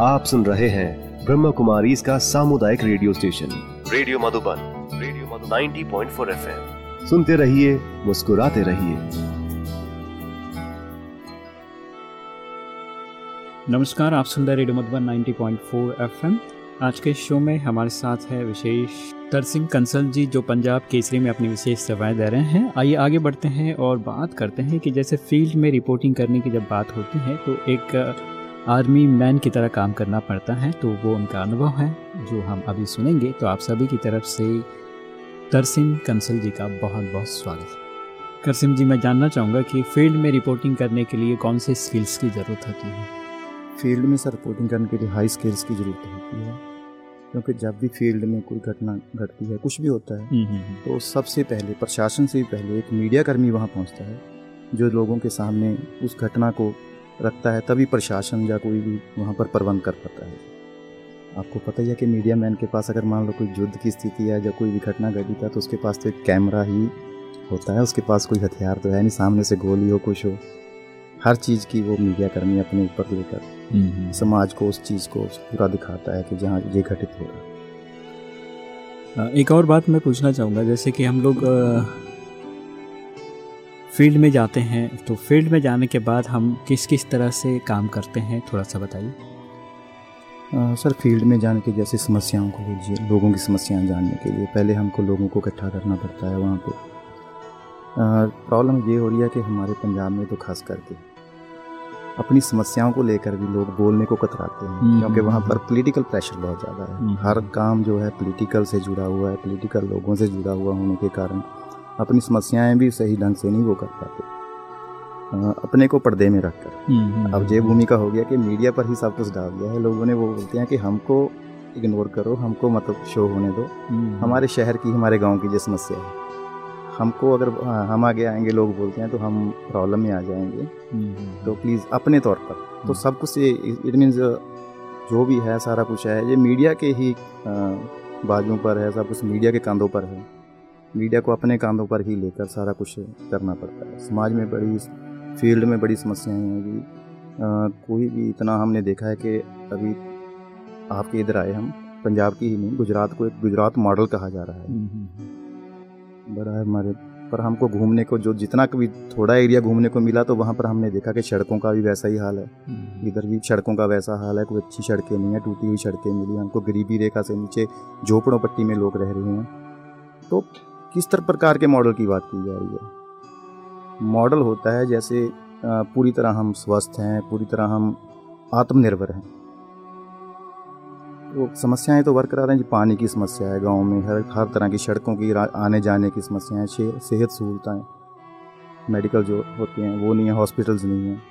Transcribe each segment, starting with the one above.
आप सुन रहे हैं ब्रह्म कुमारी इसका सामुदायिक radio station. Radio Madhuban radio Madhuban. 90.4 FM. सुनते रहिए मुस्कुराते रहिए। नमस्कार आप सुन रहे रेडियो मधुबन 90.4 एफएम। आज के शो में हमारे साथ है विशेष तरसिंह कंसल जी जो पंजाब केसरी में अपनी विशेष सेवाएँ दे रहे हैं। आइए आगे बढ़ते हैं और बात करते हैं कि जैसे फ़ील्ड में रिपोर्टिंग करने की जब बात होती है तो एक आर्मी मैन की तरह काम करना पड़ता है तो वो उनका अनुभव है जो हम अभी सुनेंगे। तो आप सभी की तरफ़ से तरसिम कंसल जी का बहुत बहुत स्वागत है। करसिम जी मैं जानना चाहूँगा कि फ़ील्ड में रिपोर्टिंग करने के लिए कौन से स्किल्स की ज़रूरत होती है? फ़ील्ड में सर रिपोर्टिंग करने के लिए हाई स्किल्स की ज़रूरत होती है क्योंकि जब भी फ़ील्ड में कोई घटना घटती है कुछ भी होता है हम्म, हम्म, हम्म। तो सबसे पहले प्रशासन से पहले एक मीडिया कर्मी वहाँ पहुँचता है जो लोगों के सामने उस घटना को रखता है तभी प्रशासन या कोई भी वहाँ पर प्रबंध कर पाता है। आपको पता ही है कि मीडिया मैन के पास अगर मान लो कोई युद्ध की स्थिति है या कोई भी घटना घटी था तो उसके पास तो एक कैमरा ही होता है उसके पास कोई हथियार तो है नहीं सामने से गोली हो कुछ हो। हर चीज़ की वो मीडिया कर्मी अपने ऊपर लेकर। समाज को उस चीज़ को पूरा दिखाता है कि जहाँ ये घटित हो रहा है। एक और बात मैं पूछना चाहूँगा जैसे कि हम लोग फ़ील्ड में जाते हैं तो फ़ील्ड में जाने के बाद हम किस किस तरह से काम करते हैं थोड़ा सा बताइए। सर फ़ील्ड में जाने के जैसे समस्याओं को लीजिए लोगों की समस्याएँ जानने के लिए। पहले हमको लोगों को इकट्ठा करना पड़ता है वहाँ पे। प्रॉब्लम ये हो रही है कि हमारे पंजाब में तो खास करके अपनी समस्याओं को लेकर भी लोग बोलने को कतराते हैं हम्म, क्योंकि वहाँ हम्म, पर पॉलिटिकल हम्म। प्रेशर बहुत ज़्यादा है। हर काम जो है पॉलिटिकल से जुड़ा हुआ है पॉलिटिकल लोगों से जुड़ा हुआ होने के कारण। अपनी समस्याएँ भी सही ढंग से नहीं वो कर पाते। अपने को पर्दे में रखकर। हम्म, हम्म, अब ये हम्म। भूमिका हो गया कि मीडिया पर ही सब कुछ डाल दिया है। लोगों ने वो बोलते हैं कि हमको इग्नोर करो हमको मतलब शो होने दो। हमारे शहर की हमारे गाँव की जो समस्या है। हमको अगर हाँ, हम आगे आएँगे लोग बोलते हैं तो हम प्रॉब्लम में आ जाएँगे। तो प्लीज़ अपने तौर पर तो सब कुछ इट मीन्स जो भी है सारा कुछ है ये मीडिया के ही बाजुओं पर है सब कुछ मीडिया के कंधों पर है। मीडिया को अपने कामों पर ही लेकर सारा कुछ करना पड़ता है। समाज में बड़ी फ़ील्ड में बड़ी समस्याएँ हैं कि कोई भी इतना हमने देखा है कि अभी आपके इधर आए हम पंजाब की ही नहीं गुजरात को एक गुजरात मॉडल कहा जा रहा है। हम्म, हम्म, हम्म। बड़ा है हमारे पर हमको घूमने को जो जितना कभी थोड़ा एरिया घूमने को मिला तो वहाँ पर हमने देखा कि सड़कों का भी वैसा ही हाल है। इधर भी सड़कों का वैसा हाल है कोई अच्छी सड़कें नहीं है टूटी हुई सड़कें मिली हमको गरीबी रेखा से नीचे झोपड़ों पट्टी में लोग रह रहे हैं। तो किस तरह प्रकार के मॉडल की बात की जा रही है? मॉडल होता है जैसे पूरी तरह हम स्वस्थ हैं, पूरी तरह हम आत्मनिर्भर हैं। तो समस्याएँ तो बरकरार हैं जी, पानी की समस्या है गाँव में, हर हर तरह की सड़कों की आने जाने की समस्याएँ सेहत सहूलताएँ, मेडिकल जो होते हैं, वो नहीं है, हॉस्पिटल्स नहीं हैं।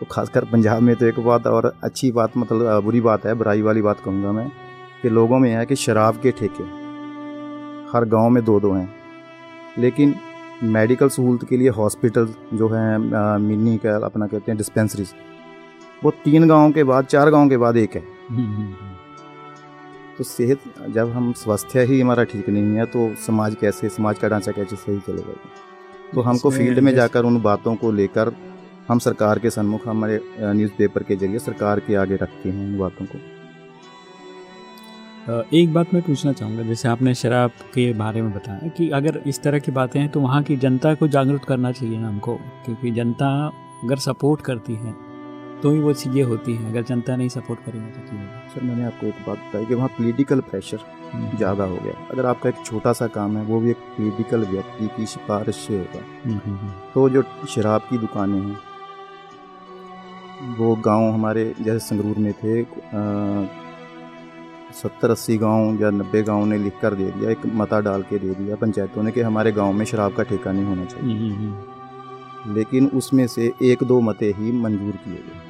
तो खासकर पंजाब में तो एक बात और अच्छी बात मतलब बुरी बात है, बुराई वाली बात कहूँगा मैं, कि लोगों में है कि शराब के ठेके। हर गाँव में दो दो हैं। लेकिन मेडिकल सहूलत के लिए हॉस्पिटल जो है मिनी का अपना कहते हैं डिस्पेंसरीज वो तीन गाँव के बाद चार गाँव के बाद एक है। हम्म, हम्म, हम्म। तो सेहत जब हम स्वास्थ्य ही हमारा ठीक नहीं है तो समाज कैसे समाज का ढांचा कैसे सही चलेगा? तो हमको फ़ील्ड में जाकर उन बातों को लेकर हम सरकार के सन्मुख हमारे न्यूज़पेपर के ज़रिए सरकार के आगे रखते हैं उन बातों को। एक बात मैं पूछना चाहूँगा जैसे आपने शराब के बारे में बताया कि अगर इस तरह की बातें हैं तो वहाँ की जनता को जागरूक करना चाहिए ना हमको? क्योंकि जनता अगर सपोर्ट करती है तो ही वो चीज़ें होती हैं। अगर जनता नहीं सपोर्ट करेगी तो क्यों? सर मैंने आपको एक बात बताई कि वहाँ पोलिटिकल प्रेशर हम्म। ज़्यादा हो गया अगर आपका एक छोटा सा काम है वो भी एक पोलिटिकल व्यक्ति की सिफारिश से होगा। हम्म, हम्म, तो जो शराब की दुकानें हैं वो गाँव हमारे जैसे संगरूर में थे सत्तर अस्सी गाँव या नब्बे गाँव ने लिख कर दे दिया एक मता डाल के दे दिया पंचायतों ने कि हमारे गाँव में शराब का ठेका नहीं होना चाहिए। हम्म, हम्म, हम्म। लेकिन उसमें से एक दो मते ही मंजूर किए गए।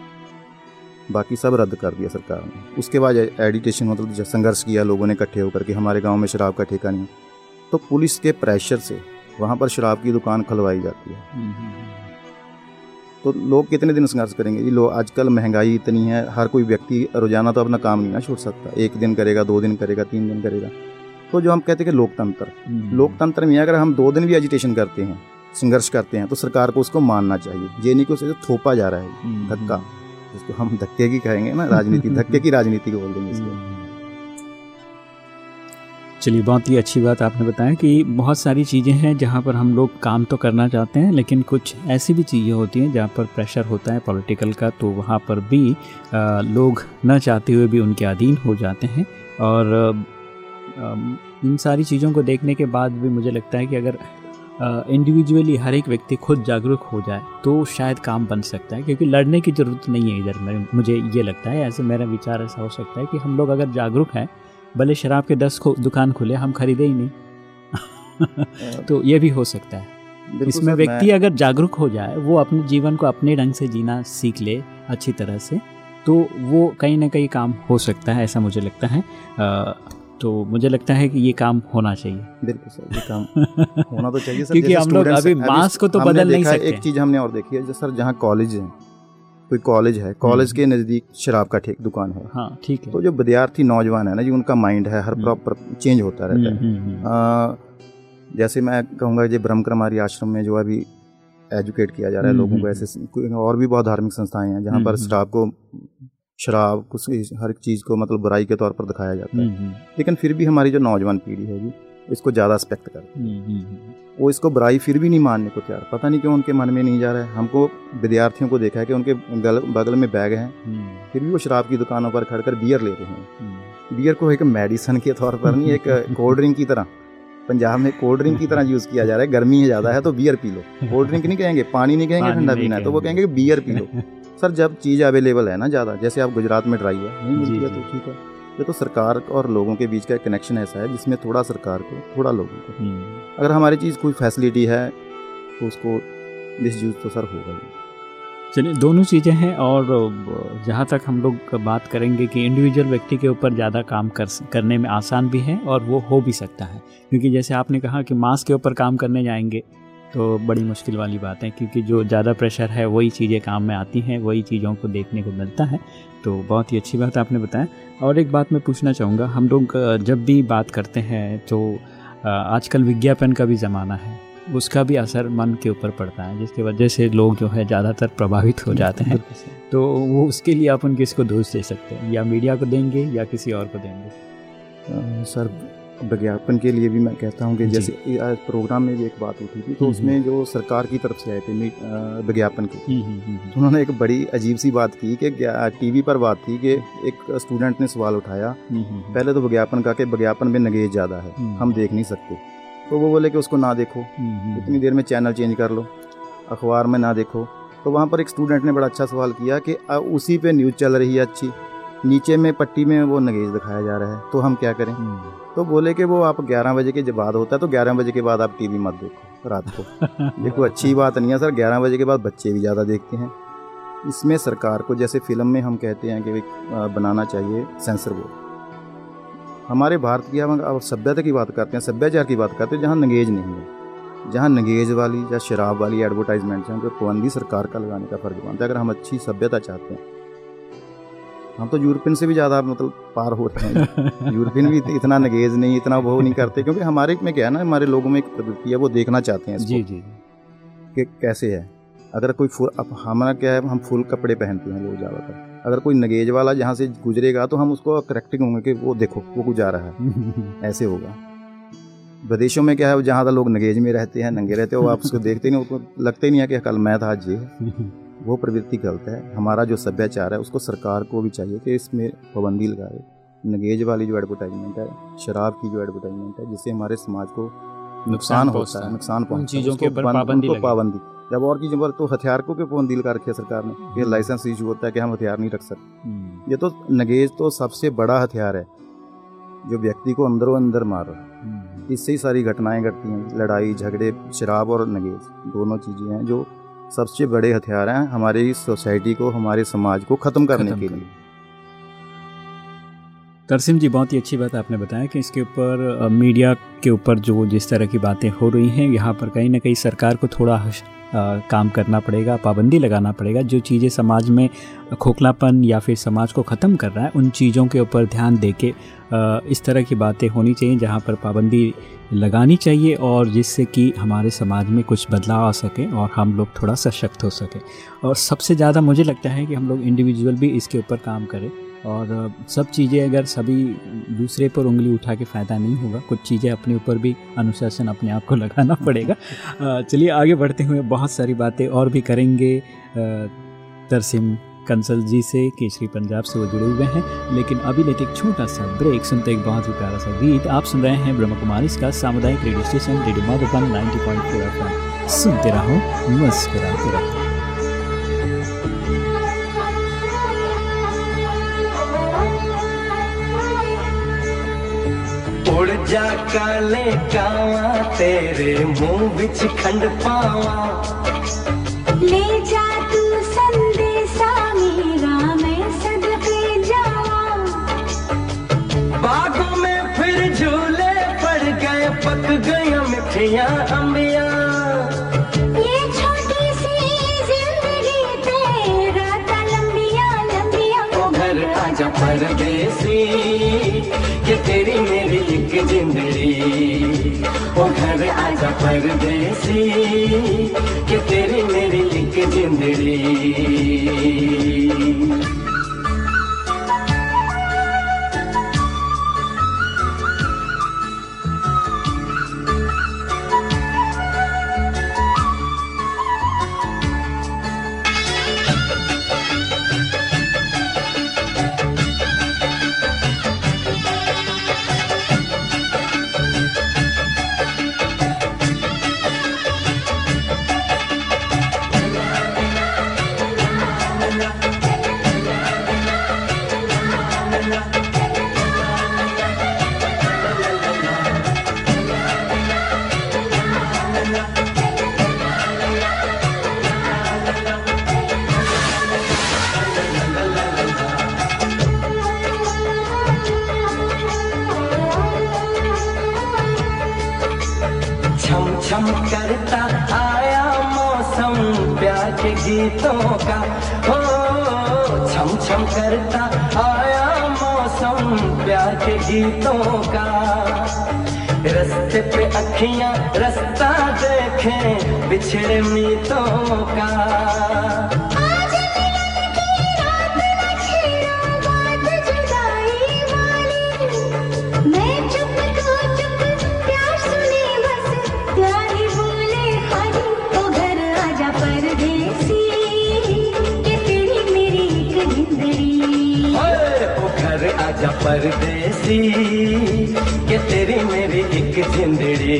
बाकी सब रद्द कर दिया सरकार ने। उसके बाद एडिटेशन मतलब संघर्ष किया लोगों ने इकट्ठे होकर के हमारे गाँव में शराब का ठेका नहीं। तो पुलिस के प्रेशर से वहाँ पर शराब की दुकान खुलवाई जाती है। तो लोग कितने दिन संघर्ष करेंगे ये लोग आजकल महँगाई इतनी है हर कोई व्यक्ति रोज़ाना तो अपना काम नहीं ना छोड़ सकता एक दिन करेगा दो दिन करेगा तीन दिन करेगा तो जो हम कहते हैं कि लोकतंत्र हम्म। लोकतंत्र में अगर हम दो दिन भी एजिटेशन करते हैं संघर्ष करते हैं तो सरकार को उसको मानना चाहिए ये नहीं कि उसे थोपा जा रहा है हम्म। धक्का जिसको हम धक्के की कहेंगे ना राजनीति धक्के की राजनीति को बोल देंगे इसको हम्म। चलिए बहुत ही अच्छी बात आपने बताया कि बहुत सारी चीज़ें हैं जहाँ पर हम लोग काम तो करना चाहते हैं लेकिन कुछ ऐसी भी चीज़ें होती हैं जहाँ पर प्रेशर होता है पॉलिटिकल का तो वहाँ पर भी आ, लोग न चाहते हुए भी उनके अधीन हो जाते हैं। और आ, इन सारी चीज़ों को देखने के बाद भी मुझे लगता है कि अगर इंडिविजुअली हर एक व्यक्ति खुद जागरूक हो जाए तो शायद काम बन सकता है क्योंकि लड़ने की ज़रूरत नहीं है इधर मुझे ये लगता है ऐसे मेरा विचार ऐसा हो सकता है कि हम लोग अगर जागरूक हैं भले शराब के दस दुकान खुले हम खरीदे ही नहीं। तो ये भी हो सकता है। इसमें व्यक्ति अगर जागरूक हो जाए वो अपने जीवन को अपने ढंग से जीना सीख ले अच्छी तरह से तो वो कहीं ना कहीं काम हो सकता है ऐसा मुझे लगता है। आ, तो मुझे लगता है कि ये काम होना चाहिए। बिल्कुल सर ये काम होना तो चाहिए सर क्योंकि हम लोग अभी मास को तो बदल नहीं सकते। एक चीज़ हमने और देखी है सर जहाँ कॉलेज है कोई कॉलेज है कॉलेज के नज़दीक शराब का ठेक दुकान है। हाँ ठीक है। तो जो विद्यार्थी नौजवान है ना जी उनका माइंड है हर प्रॉपर हम्म। चेंज होता रहता है। हम्म, हम्म, जैसे मैं कहूँगा जी ब्रह्म कुमारी आश्रम में जो अभी एजुकेट किया जा रहा है लोगों को ऐसे और भी बहुत धार्मिक संस्थाएँ हैं जहाँ पर शराब को शराब कुछ हर एक चीज़ को मतलब बुराई के तौर पर दिखाया जाता है। लेकिन फिर भी हमारी जो नौजवान पीढ़ी है जी इसको ज़्यादा एक्सपेक्ट करते हैं वो इसको बुराई फिर भी नहीं मानने को तैयार। पता नहीं क्यों उनके मन में नहीं जा रहा है। हमको विद्यार्थियों को देखा है कि उनके गल, बगल में बैग हैं। हम्म। फिर भी वो शराब की दुकानों पर खड़कर बियर ले रहे हैं। बियर हम्म। को एक मेडिसन के तौर पर नहीं एक कोल्ड ड्रिंक की तरह। पंजाब में कोल्ड ड्रिंक की तरह यूज़ किया जा रहा है। गर्मी है ज़्यादा है तो बियर पी लो। कोल्ड ड्रिंक नहीं कहेंगे पानी नहीं कहेंगे ठंडा पीना है तो वो कहेंगे। बियर पी लो। सर जब चीज़ अवेलेबल है ना ज़्यादा जैसे आप गुजरात में ड्राई है नहीं मिलती है तो ठीक है। ये तो सरकार और लोगों के बीच का एक कनेक्शन ऐसा है जिसमें थोड़ा सरकार को थोड़ा लोगों को। हम्म। अगर हमारी चीज़ कोई फैसिलिटी है तो उसको मिस यूज़ तो सर होगा ही। चलिए दोनों चीज़ें हैं और जहाँ तक हम लोग बात करेंगे कि इंडिविजुअल व्यक्ति के ऊपर ज़्यादा काम कर करने में आसान भी है और वो हो भी सकता है। क्योंकि जैसे आपने कहा कि मास के ऊपर काम करने जाएँगे तो बड़ी मुश्किल वाली बात है क्योंकि जो ज़्यादा प्रेशर है वही चीज़ें काम में आती हैं वही चीज़ों को देखने को मिलता है। तो बहुत ही अच्छी बात आपने बताया। और एक बात मैं पूछना चाहूँगा हम लोग जब भी बात करते हैं तो आजकल विज्ञापन का भी ज़माना है उसका भी असर मन के ऊपर पड़ता है जिसकी वजह से लोग जो है ज़्यादातर प्रभावित हो जाते हैं। तो वो उसके लिए आप अपन किसको दोष दे सकते हैं? या मीडिया को देंगे या किसी और को देंगे? सर विज्ञापन के लिए भी मैं कहता हूँ कि जैसे प्रोग्राम में भी एक बात उठी थी तो हम्म, उसमें हम्म। जो सरकार की तरफ़ से आए थे विज्ञापन की हम्म, तो उन्होंने एक बड़ी अजीब सी बात की कि टीवी पर बात थी कि एक स्टूडेंट ने सवाल उठाया पहले तो विज्ञापन का कि विज्ञापन में नगेज ज़्यादा है हम देख नहीं सकते। तो वो बोले कि उसको ना देखो इतनी देर में चैनल चेंज कर लो अखबार में ना देखो। तो वहाँ पर एक स्टूडेंट ने बड़ा अच्छा सवाल किया कि उसी पे न्यूज़ चल रही है अच्छी? नीचे में पट्टी में वो नगेज दिखाया जा रहा है। तो हम क्या करें? हम्म। तो बोले कि वो आप 11 बजे के बाद होता है तो 11 बजे के बाद आप टीवी मत देखो रात को। देखो अच्छी बात नहीं है सर 11 बजे के बाद बच्चे भी ज़्यादा देखते हैं। इसमें सरकार को जैसे फ़िल्म में हम कहते हैं कि बनाना चाहिए सेंसर बोर्ड हमारे भारत की हम अब सभ्यता की बात करते हैं सभ्याचार की बात करते हैं जहाँ नगेज नहीं है। जहाँ नगेज वाली या शराब वाली एडवर्टाइजमेंट है उन पर पाबंदी सरकार का लगाने का फ़र्ज़ बनता है। अगर हम अच्छी सभ्यता चाहते हैं हम तो यूरोपियन से भी ज़्यादा मतलब पार हो रहे हैं। यूरोपियन भी इतना नगेज नहीं इतना वो नहीं करते क्योंकि हमारे में क्या है ना हमारे लोगों में एक प्रवृत्ति है वो देखना चाहते हैं जी जी कि कैसे है। अगर कोई फुल अब हमारा क्या है हम फुल कपड़े पहनते हैं लोग ज़्यादातर। अगर कोई नगेज वाला जहाँ से गुजरेगा तो हम उसको करेक्टिंग होंगे कि वो देखो वो जा रहा है। ऐसे होगा। विदेशों में क्या है जहाँ तक लोग नगेज में रहते हैं नंगे रहते हैं वो आप उसको देखते नहीं उसको लगता ही नहीं है कि कल मैं था आज ये वो प्रवृत्ति गलत है। हमारा जो सभ्याचार है उसको सरकार को भी चाहिए कि इसमें पाबंदी लगाए। नगेज वाली जो एडवर्टाइजमेंट है शराब की जो एडवर्टाइजमेंट है जिससे हमारे समाज को नुकसान होता है नुकसान पहुँचता चीज़ों के पाबंदी पाबंदी। जब और की जब तो हथियार को पाबंदी लगा रखी है सरकार ने? ये हम्म। लाइसेंस इशू होता है कि हम हथियार नहीं रख सकते। हम्म। ये तो नगेज तो सबसे बड़ा हथियार है जो व्यक्ति को अंदरों अंदर मार रहा है। हम्म। इससे ही सारी घटनाएँ घटती हैं लड़ाई झगड़े शराब और नगेज। दोनों चीज़ें हैं जो सबसे बड़े हथियार हैं हमारी सोसाइटी को हमारे समाज को ख़त्म करने के लिए। तरसिम जी बहुत ही अच्छी बात आपने बताया कि इसके ऊपर मीडिया के ऊपर जो जिस तरह की बातें हो रही हैं यहाँ पर कहीं ना कहीं सरकार को थोड़ा काम करना पड़ेगा, पाबंदी लगाना पड़ेगा। जो चीज़ें समाज में खोखलापन या फिर समाज को ख़त्म कर रहा है, उन चीज़ों के ऊपर ध्यान दे के इस तरह की बातें होनी चाहिए जहाँ पर पाबंदी लगानी चाहिए और जिससे कि हमारे समाज में कुछ बदलाव आ सके और हम लोग थोड़ा सशक्त हो सके। और सबसे ज़्यादा मुझे लगता है कि हम लोग इंडिविजुअल भी इसके ऊपर काम करें। और सब चीज़ें अगर सभी दूसरे पर उंगली उठा के फ़ायदा नहीं होगा, कुछ चीज़ें अपने ऊपर भी अनुशासन अपने आप को लगाना पड़ेगा। चलिए आगे बढ़ते हुए बहुत सारी बातें और भी करेंगे। तरसिम कंसल जी से, केसरी पंजाब से वो जुड़े हुए हैं, लेकिन अभी लेते एक छोटा सा ब्रेक। सुनते एक बहुत ही प्यारा सा गीत। आप सुन रहे हैं ब्रह्म कुमारी इसका सामुदायिक radio station, radio Madhuban 90.4 FM सुनते रहो, मुस्कुराते रहो। उड़ जा काले कावा तेरे मुँह बिच खंड पावा। ले जा तू संदेशा मेरा मैं सदके जावा। बागों में फिर झूले पड़ गए पक गए मिठिया अम्बिया। ये ओ घर आजा परदेसी कि तेरी मेरी लिख जिंदड़ी। छम छम करता आया मौसम प्यार के गीतों का। हो छम छम करता आया मौसम प्यार के गीतों का। रस्ते पे अखियाँ रास्ता देखें, बिछड़े मीतों का। परदेसी कि तेरी मेरी एक जिंदड़ी।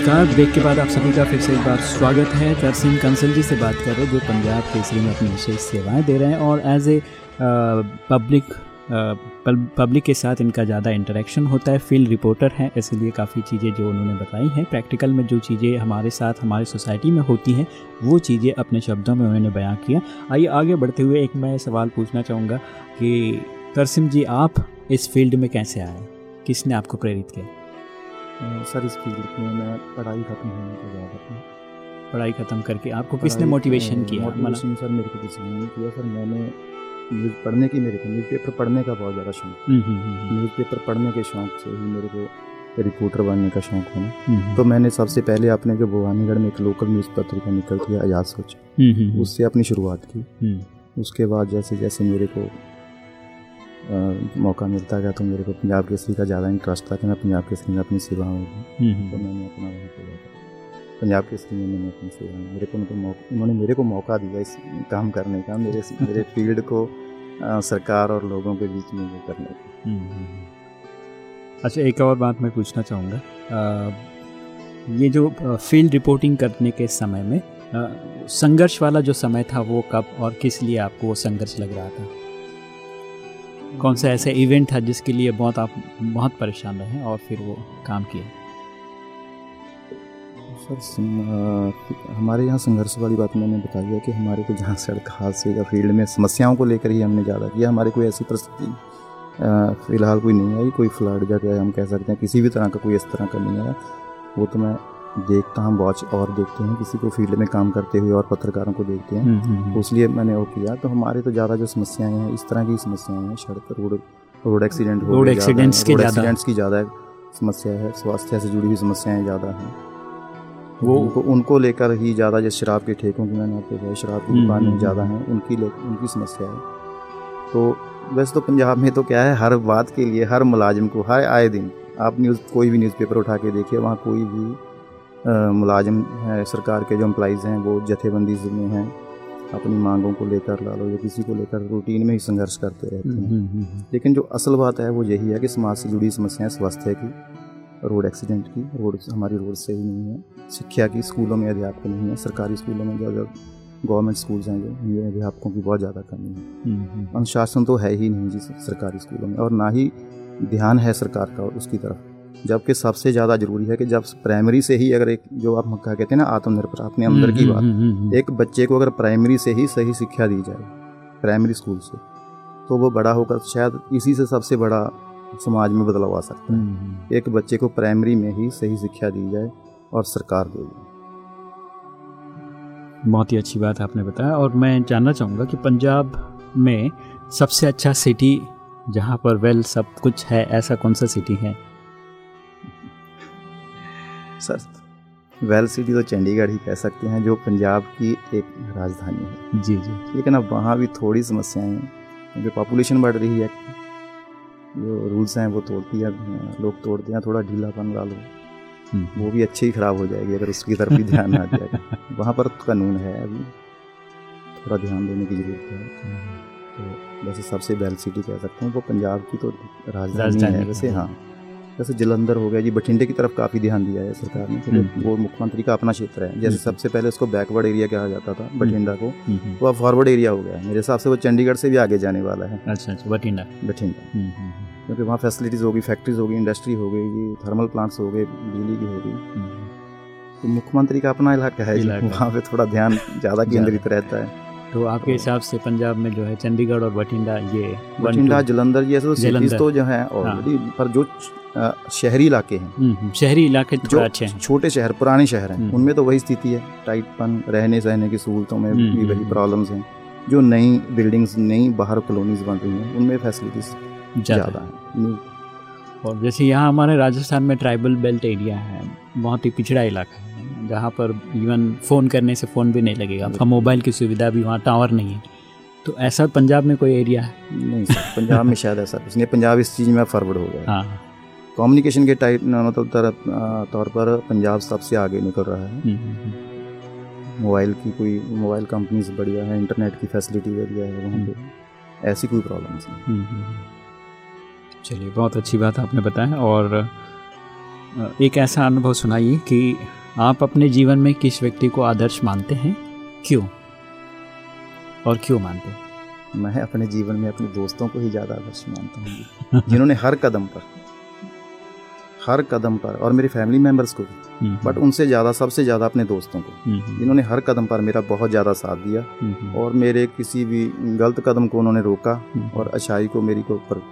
नमस्कार, ब्रेक के बाद आप सभी का फिर से एक बार स्वागत है। तरसीम कंसल जी से बात कर रहे हैं, जो पंजाब केसरी में अपनी विशेष सेवाएँ दे रहे हैं और एज ए पब्लिक पब्लिक के साथ इनका ज़्यादा इंटरेक्शन होता है। फ़ील्ड रिपोर्टर हैं, इसलिए काफ़ी चीज़ें जो उन्होंने बताई हैं। प्रैक्टिकल में जो चीज़ें हमारे साथ, हमारे सोसाइटी में होती हैं, वो चीज़ें अपने शब्दों में उन्होंने बयां किया। आइए आगे बढ़ते हुए एक मैं सवाल पूछना चाहूँगा कि, तरसिम जी, आप इस फ़ील्ड में कैसे आए? किसने आपको प्रेरित किया? सर इस फ़ील्ड में मैं पढ़ाई खत्म होने के बाद अपनी पढ़ाई ख़त्म करके आपको किसने मोटिवेशन किया? मोटिवेशन सर मेरे को किसी ने नहीं किया सर। मैंने न्यूज़ पढ़ने की मेरे को न्यूज़पेपर पढ़ने का बहुत ज़्यादा शौक हम्म, हम्म, हम्म, न्यूज़पेपर पढ़ने के शौक से ही मेरे को रिपोर्टर बनने का शौक हम्म, तो मैंने सबसे पहले अपने जो भवानीगढ़ में एक लोकल न्यूज़ पत्रिका निकलती है आज़ाद सोच। हम्म, हम्म, हम्म, उससे अपनी शुरुआत की। हम्म, उसके बाद जैसे जैसे मेरे को मौका मिलता गया तो मेरे को पंजाब केसरी का ज़्यादा इंटरेस्ट था कि मैं पंजाब केसरी में अपनी सेवाएँ हम्म, तो हम्म, मैंने अपना वहाँ पे जाकर पंजाब केसरी में मैंने अपनी सेवाएँ मेरे को उनको मौका उन्होंने मेरे को मौका दिया इस काम करने का मेरे मेरे फ़ील्ड को अ, सरकार और लोगों के बीच में वो करने का। हम्म। अच्छा एक और बात मैं पूछना चाहूँगा। ये जो फ़ील्ड रिपोर्टिंग करने के समय में संघर्ष वाला जो समय था वो कब और किस लिए आपको वो संघर्ष लग रहा था? कौन सा ऐसा इवेंट था जिसके लिए बहुत आप बहुत परेशान रहे और फिर वो काम किया? सर हमारे यहाँ संघर्ष वाली बात मैंने बताई है कि हमारे को जहाँ सड़क हादसे या फ़ील्ड में समस्याओं को लेकर ही हमने ज़्यादा किया। हमारे कोई ऐसी परिस्थिति फ़िलहाल कोई नहीं आई, कोई फ्लड जगह हम कह सकते हैं, किसी भी तरह का कोई इस तरह का नहीं आया। वो तो मैं देखता हूँ वॉच और देखते हैं किसी को फ़ील्ड में काम करते हुए और पत्रकारों को देखते हैं। इसलिए मैंने वो किया। तो हमारे तो ज़्यादा जो समस्याएँ हैं इस तरह की समस्याएँ हैं सड़क road road accident road accidents के। एक्सीडेंट्स की ज़्यादा समस्या है स्वास्थ्य से जुड़ी हुई समस्याएँ ज़्यादा हैं। वो- उनको उनको लेकर ही ज़्यादा जैसे शराब के ठेकों की मैंने आपको बताया शराब की हम्म, दुकानें हम्म, ज़्यादा हैं उनकी उनकी समस्या है। तो वैसे तो पंजाब में तो क्या है हर बात के लिए हर मुलाजिम को हर आए दिन आप न्यूज़ कोई भी न्यूज़पेपर उठा के देखिए वहाँ कोई भी मुलाजिम है सरकार के जो एम्प्लॉइज़ हैं वो जथेबंदी में हैं अपनी मांगों को लेकर ला लो या किसी को लेकर रूटीन में ही संघर्ष करते रहते हैं। लेकिन जो असल बात है वो यही है कि समाज से जुड़ी समस्याएँ स्वास्थ्य की रोड एक्सीडेंट की रोड हमारी रोड से ही नहीं है शिक्षा की स्कूलों में अध्यापक नहीं है सरकारी स्कूलों में जो जो गवर्नमेंट स्कूल्स हैं जो उनमें अध्यापकों की बहुत ज़्यादा कमी है। अनुशासन तो है ही नहीं जी सरकारी स्कूलों में और ना ही ध्यान है सरकार का उसकी तरफ़। जबकि सबसे ज़्यादा ज़रूरी है कि जब प्राइमरी से ही अगर एक जो आप मक्का कहते हैं ना आत्मनिर्भर अपने अंदर की बात एक बच्चे को अगर प्राइमरी से ही सही शिक्षा दी जाए प्राइमरी स्कूल से तो वो बड़ा होकर शायद इसी से सबसे बड़ा समाज में बदलाव आ सकता है। एक बच्चे को प्राइमरी में ही सही शिक्षा दी जाए और सरकार दे बहुत ही अच्छी बात आपने बताया और मैं जानना चाहूँगा कि पंजाब में सबसे अच्छा सिटी जहाँ पर वेल सब कुछ है ऐसा कौन सा सिटी है? सर वेल सिटी तो चंडीगढ़ ही कह सकते हैं जो पंजाब की एक राजधानी है। जी जी। लेकिन अब वहाँ भी थोड़ी समस्याएँ हैं। क्योंकि पॉपुलेशन बढ़ रही है जो रूल्स हैं वो तोड़ती है लोग तोड़ते हैं थोड़ा ढीलापन ला लो। हम्म। वो भी अच्छी ही खराब हो जाएगी अगर उसकी तरफ़ भी ध्यान ना दिया जाए। वहाँ पर तो कानून है अभी। थोड़ा ध्यान देने की ज़रूरत है। तो वैसे सबसे बेल सिटी कह सकता हूँ वो पंजाब की तो राजधानी है। वैसे हाँ। जैसे जलंधर हो गया जी बठिंडे की तरफ़ काफ़ी ध्यान दिया है सरकार ने क्योंकि हम्म। वो मुख्यमंत्री का अपना क्षेत्र है। जैसे हम्म। सबसे पहले उसको बैकवर्ड एरिया कहा जाता था बठिंडा को। हम्म, हम्म। वो अब फॉरवर्ड एरिया हो गया है। मेरे हिसाब से वो चंडीगढ़ से भी आगे जाने वाला है। अच्छा अच्छा बठिंडा। बठिंडा। हम्म, हम्म, हम्म, क्योंकि वहाँ फैसिलिटीज़ होगी फैक्ट्रीज होगी इंडस्ट्री हो गई थर्मल प्लांट्स हो गए बिजली की होगी। हम्म। तो मुख्यमंत्री का अपना इलाका है वहाँ पे थोड़ा ध्यान ज़्यादा केंद्रित रहता है। तो आपके हिसाब से पंजाब में जो है चंडीगढ़ और बठिंडा ये बठिंडा जलंधर ये सब तो जो है ऑलरेडी पर जो शहरी इलाके हैं। हम्म, हम्म, शहरी इलाके जो अच्छे हैं। छोटे शहर पुराने शहर हैं। हम्म। उनमें तो वही स्थिति है टाइटपन रहने सहने की सहूलतों में भी वही। प्रॉब्लम्स हैं। जो नई बिल्डिंग्स नई बाहर कॉलोनीज बन रही हैं उनमें फैसिलिटीज़ ज़्यादा। हैं। और जैसे यहाँ हमारे राजस्थान में ट्राइबल बेल्ट एरिया है बहुत ही पिछड़ा इलाका है जहाँ पर इवन फ़ोन करने से फ़ोन भी नहीं लगेगा। आपका मोबाइल की सुविधा भी वहाँ टावर नहीं है। तो ऐसा पंजाब में कोई एरिया है? नहीं पंजाब में शायद ऐसा नहीं पंजाब इस चीज़ में फॉरवर्ड हो गया हाँ। कम्युनिकेशन के टाइप मतलब तरफ़ तौर पर पंजाब सबसे आगे निकल रहा है हम्म, हम्म, हम्म। मोबाइल की कोई मोबाइल कंपनीज़ बढ़िया है इंटरनेट की फैसिलिटी बढ़िया है वहाँ पे ऐसी कोई प्रॉब्लम नहीं। चलिए बहुत अच्छी बात आपने बताया और एक ऐसा अनुभव सुनाइए कि आप अपने जीवन में किस व्यक्ति को आदर्श मानते हैं क्यों और क्यों मानते हैं मैं अपने जीवन में अपने दोस्तों को ही ज़्यादा आदर्श मानता हूँ जिन्होंने हर कदम पर हर कदम पर और मेरी फैमिली मेंबर्स को भी हम्म, बट उनसे ज़्यादा सबसे ज़्यादा अपने दोस्तों को। हम्म, हम्म, जिन्होंने हर कदम पर मेरा बहुत ज़्यादा साथ दिया हम्म, हम्म, और मेरे किसी भी गलत कदम को उन्होंने रोका हम्म, और अच्छाई को मेरी को ऊपर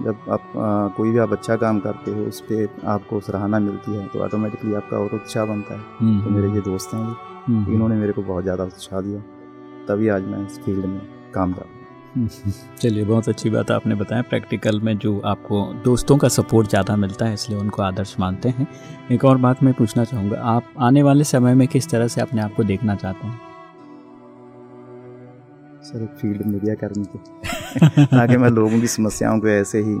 जब आप आ, कोई भी आप अच्छा काम करते हो उस पर आपको सराहना मिलती है तो ऑटोमेटिकली आपका और उत्साह बनता है। हम्म, तो मेरे ये दोस्त हैं हम्म, इन्होंने मेरे को बहुत ज़्यादा उत्साह दिया। तभी आज मैं इस फ़ील्ड में काम कर रहा हूँ। चलिए, बहुत अच्छी बात आपने बताया। प्रैक्टिकल में जो आपको दोस्तों का सपोर्ट ज़्यादा मिलता है, इसलिए उनको आदर्श मानते हैं। एक और बात मैं पूछना चाहूँगा, आप आने वाले समय में किस तरह से अपने आप को देखना चाहते हैं? सर फ़ील्ड मीडिया करने के ताकि मैं लोगों की समस्याओं को ऐसे ही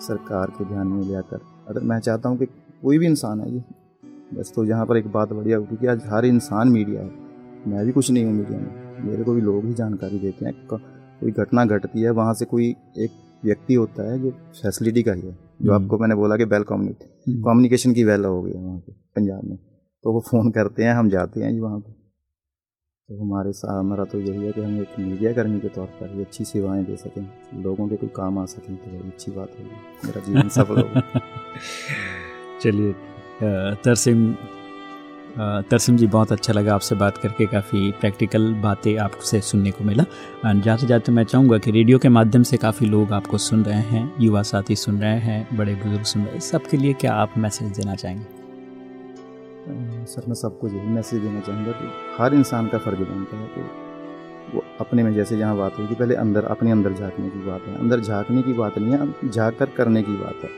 सरकार के ध्यान में ले आकर अगर मैं चाहता हूँ कि कोई भी इंसान है ये बस तो यहाँ पर एक बात बढ़िया हो कि आज हर इंसान मीडिया है। मैं भी कुछ नहीं हूँ मीडिया में। मेरे को भी लोग ही जानकारी देते हैं। कोई घटना घटती है वहाँ से कोई एक व्यक्ति होता है जो फैसिलिटी का ही है जो हम्म। आपको मैंने बोला कि वेल कम्युनिटी कम्युनिकेशन की वैल हो गई है वहाँ पे पंजाब में। तो वो फ़ोन करते हैं हम जाते हैं जी वहाँ पर तो हमारे साथ हमारा तो यही है कि हम एक मीडिया कर्मी के तौर पर ये अच्छी सेवाएँ दे सकें। लोगों के कोई काम आ सकें तो बड़ी अच्छी बात होगी। मेरा जीवन सफल होगा। चलिए तरसिम तरसिम जी, बहुत अच्छा लगा आपसे बात करके। काफ़ी प्रैक्टिकल बातें आपसे सुनने को मिला। एंड जाते जाते मैं चाहूँगा कि रेडियो के माध्यम से काफ़ी लोग आपको सुन रहे हैं, युवा साथी सुन रहे हैं, बड़े बुज़ुर्ग सुन रहे हैं। सबके लिए क्या आप मैसेज देना चाहेंगे? सर, मैं सबको यही मैसेज देना चाहूँगा कि हर इंसान का फ़र्ज़ बनता है कि वो अपने में, जैसे जहाँ बात कि पहले अंदर, अपने अंदर झांकने की बात है। अंदर झांकने की बात नहीं है झाँक कर करने की बात है।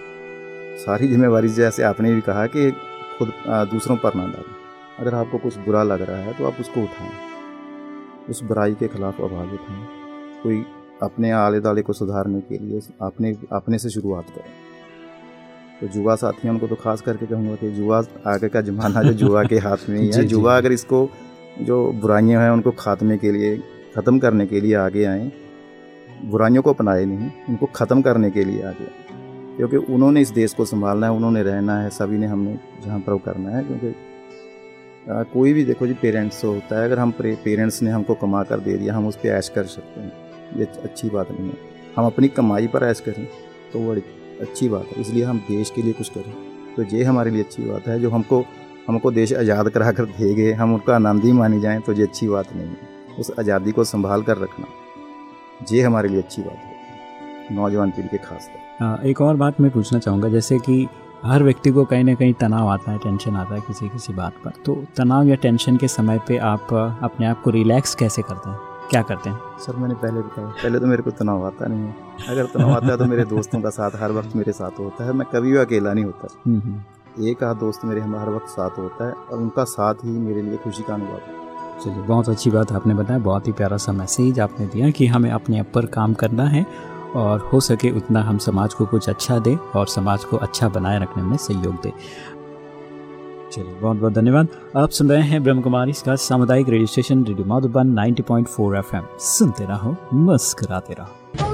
सारी जिम्मेवारी जैसे आपने भी कहा कि खुद दूसरों पर ना डालें। अगर आपको कुछ बुरा लग रहा है तो आप उसको उठाएँ। उस बुराई के खिलाफ आवाज़ उठाएँ। कोई अपने आले दाले को सुधारने के लिए अपने अपने से शुरुआत करें। तो जुआ साथियों उनको तो खास करके कहूँगा कि जुआ आगे का जमाना जो जुआ के हाथ में ही है। जुआ अगर इसको जो बुराइयाँ हैं उनको खात्मे के लिए ख़त्म करने के लिए आगे आए बुराइयों को अपनाए नहीं उनको ख़त्म करने के लिए आगे आए। क्योंकि उन्होंने इस देश को संभालना है उन्होंने रहना है सभी ने हमने जहाँ पर करना है क्योंकि आ, कोई भी देखो जी पेरेंट्स से होता है अगर हम पेरेंट्स ने हमको कमा कर दे दिया हम उस पर ऐश कर सकते हैं। ये अच्छी बात नहीं है। हम अपनी कमाई पर ऐश करें तो वो अच्छी बात है। इसलिए हम देश के लिए कुछ करें। तो ये हमारे लिए अच्छी बात है जो हमको हमको देश आज़ाद करा कर दे गए हम उनका आनंद ही मानी जाएँ तो ये अच्छी बात नहीं है। उस आज़ादी को संभाल कर रखना ये हमारे लिए अच्छी बात है। नौजवान पीढ़ी के खास तौर एक और बात मैं पूछना चाहूँगा जैसे कि हर व्यक्ति को कहीं ना कहीं तनाव आता है टेंशन आता है किसी किसी बात पर। तो तनाव या टेंशन के समय पे आप अपने आप को रिलैक्स कैसे करते हैं? क्या करते हैं? सर मैंने पहले बताया पहले तो मेरे को तनाव आता नहीं है। अगर तनाव आता है तो मेरे दोस्तों का साथ हर वक्त मेरे साथ होता है। मैं कभी भी अकेला नहीं होता। हम्म, हम्म। एक आध दोस्त मेरे हम हर वक्त साथ होता है और उनका साथ ही मेरे लिए खुशी का अनुभव है। चलिए बहुत अच्छी बात आपने बताया। बहुत ही प्यारा सा मैसेज आपने दिया कि हमें अपने आप पर काम करना है। और हो सके उतना हम समाज को कुछ अच्छा दें और समाज को अच्छा बनाए रखने में सहयोग दें। चलिए, बहुत बहुत धन्यवाद। आप सुन रहे हैं ब्रह्म कुमारी इसका सामुदायिक radio station radio Madhuban 90.4 FM. सुनते रहो, मस्कराते रहो।